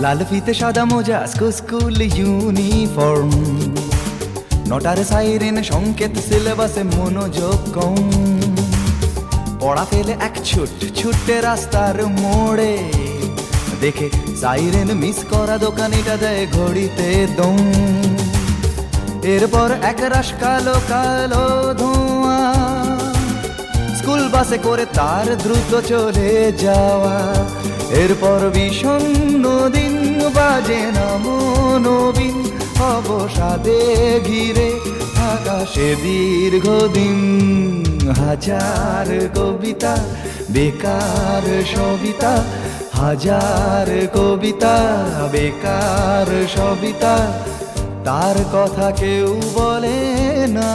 লাল ফিতে সাদা মোজা স্কুল ইউনিফর্ম নটার সাইরেন সংকেত সিলেবাসে মনোযোগ কম। পড়া ফেলে এক ছুট, ছুটে রাস্তার মোড়ে। দেখে সাইরেন মিস করা দোকানিটা দেয় ঘড়িতে দম। এরপর এক রাস কালো কালো ধোঁয়া। স্কুল বাসে করে তার দ্রুত চলে যাওয়া। এরপর বিষণ্ণ দিন বাজে না নবীন অবসাদে ঘিরে আকাশে দীর্ঘদিন হাজার কবিতা, বেকার সবিতা, হাজার কবিতা, বেকার সবিতা, তার কথা কেউ বলে না।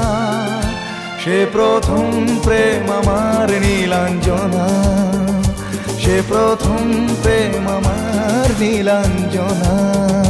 সে প্রথম প্রেম আমার নীলাঞ্জনা। সে প্রথম প্রেম আমার নীলাঞ্জনা।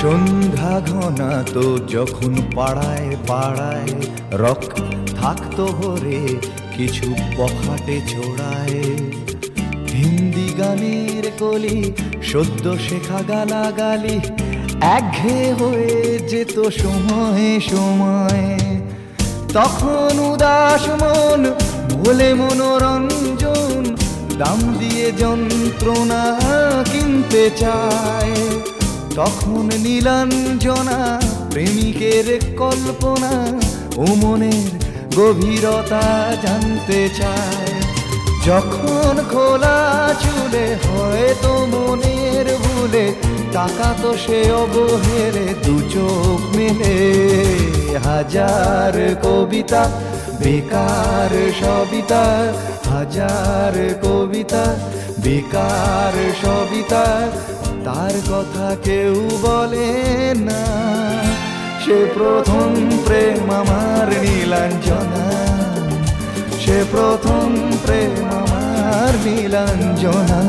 সন্ধ্যা ঘনা তো যখন পাড়ায় পাড়ায় রক থাকতো ভরে কিছু পখাটে ছোড়ায়। হিন্দি গানের কলি, সদ্য শেখা গালাগালি, একঘে হয়ে যেত সময়ে সময়ে। তখন উদাস মন ভোলে মনোরঞ্জন, দাম দিয়ে যন্ত্রণা কিনতে চায়। তখন নীলাঞ্জনা, প্রেমিকের কল্পনা ও মনের গভীরতা জানতে চায়। যখন খোলা চুলে হয়তো মনের ভুলে টাকা তো সে অবহেলে, দু চোখ মেলে হাজার কবিতা, বেকার সবিতা, হাজার কবিতা, বেকার সবিতা তার কথা কেউ বলে না। সে প্রথম প্রেম আমার নীলাঞ্জনা। সে প্রথম প্রেম আমার নীলাঞ্জনা।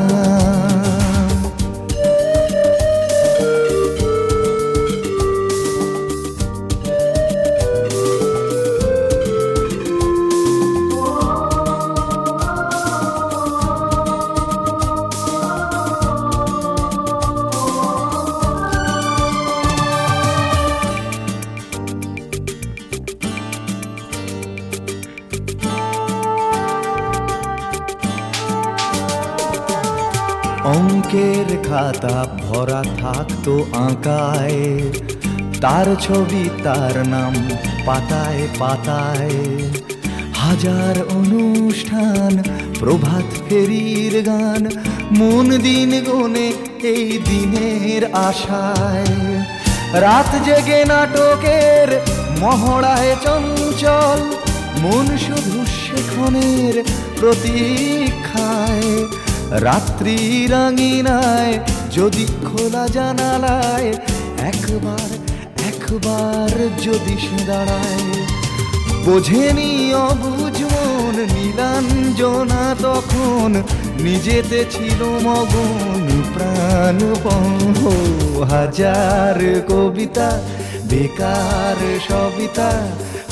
অঙ্কের খাতা ভরা থাকতো আঁকায়। তার ছবি, তার নাম পাতায় পাতায়। হাজার অনুষ্ঠান, প্রভাত ফেরির গান, মন দিন গনে এই দিনের আশায়। রাত জেগে নাটকের মহড়ায় চঞ্চল, মন শুধু সেখনের প্রতীক্ষায়। রাত্রি রাঙিনায় যদি খোলা জানালায়, একবার একবার যদি সে দাঁড়ায়। বোঝেনি অবুঝ মন, নীলাঞ্জনা তখন নিজেতে ছিল মগন প্রাণ হাজার কবিতা, বেকার সবিতা,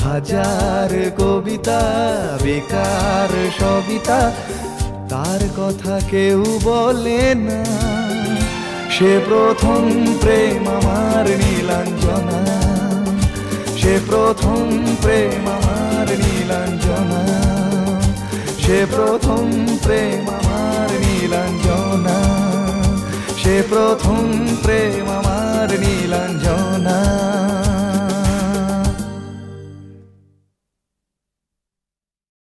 হাজার কবিতা, বেকার সবিতা তার কথা কেউ বলে না। সে প্রথম প্রেম আমার নীলাঞ্জনা। সে প্রথম প্রেম আমার নীলাঞ্জনা। সে প্রথম প্রেম আমার নীলাঞ্জনা। সে প্রথম প্রেম আমার নীলাঞ্জনা।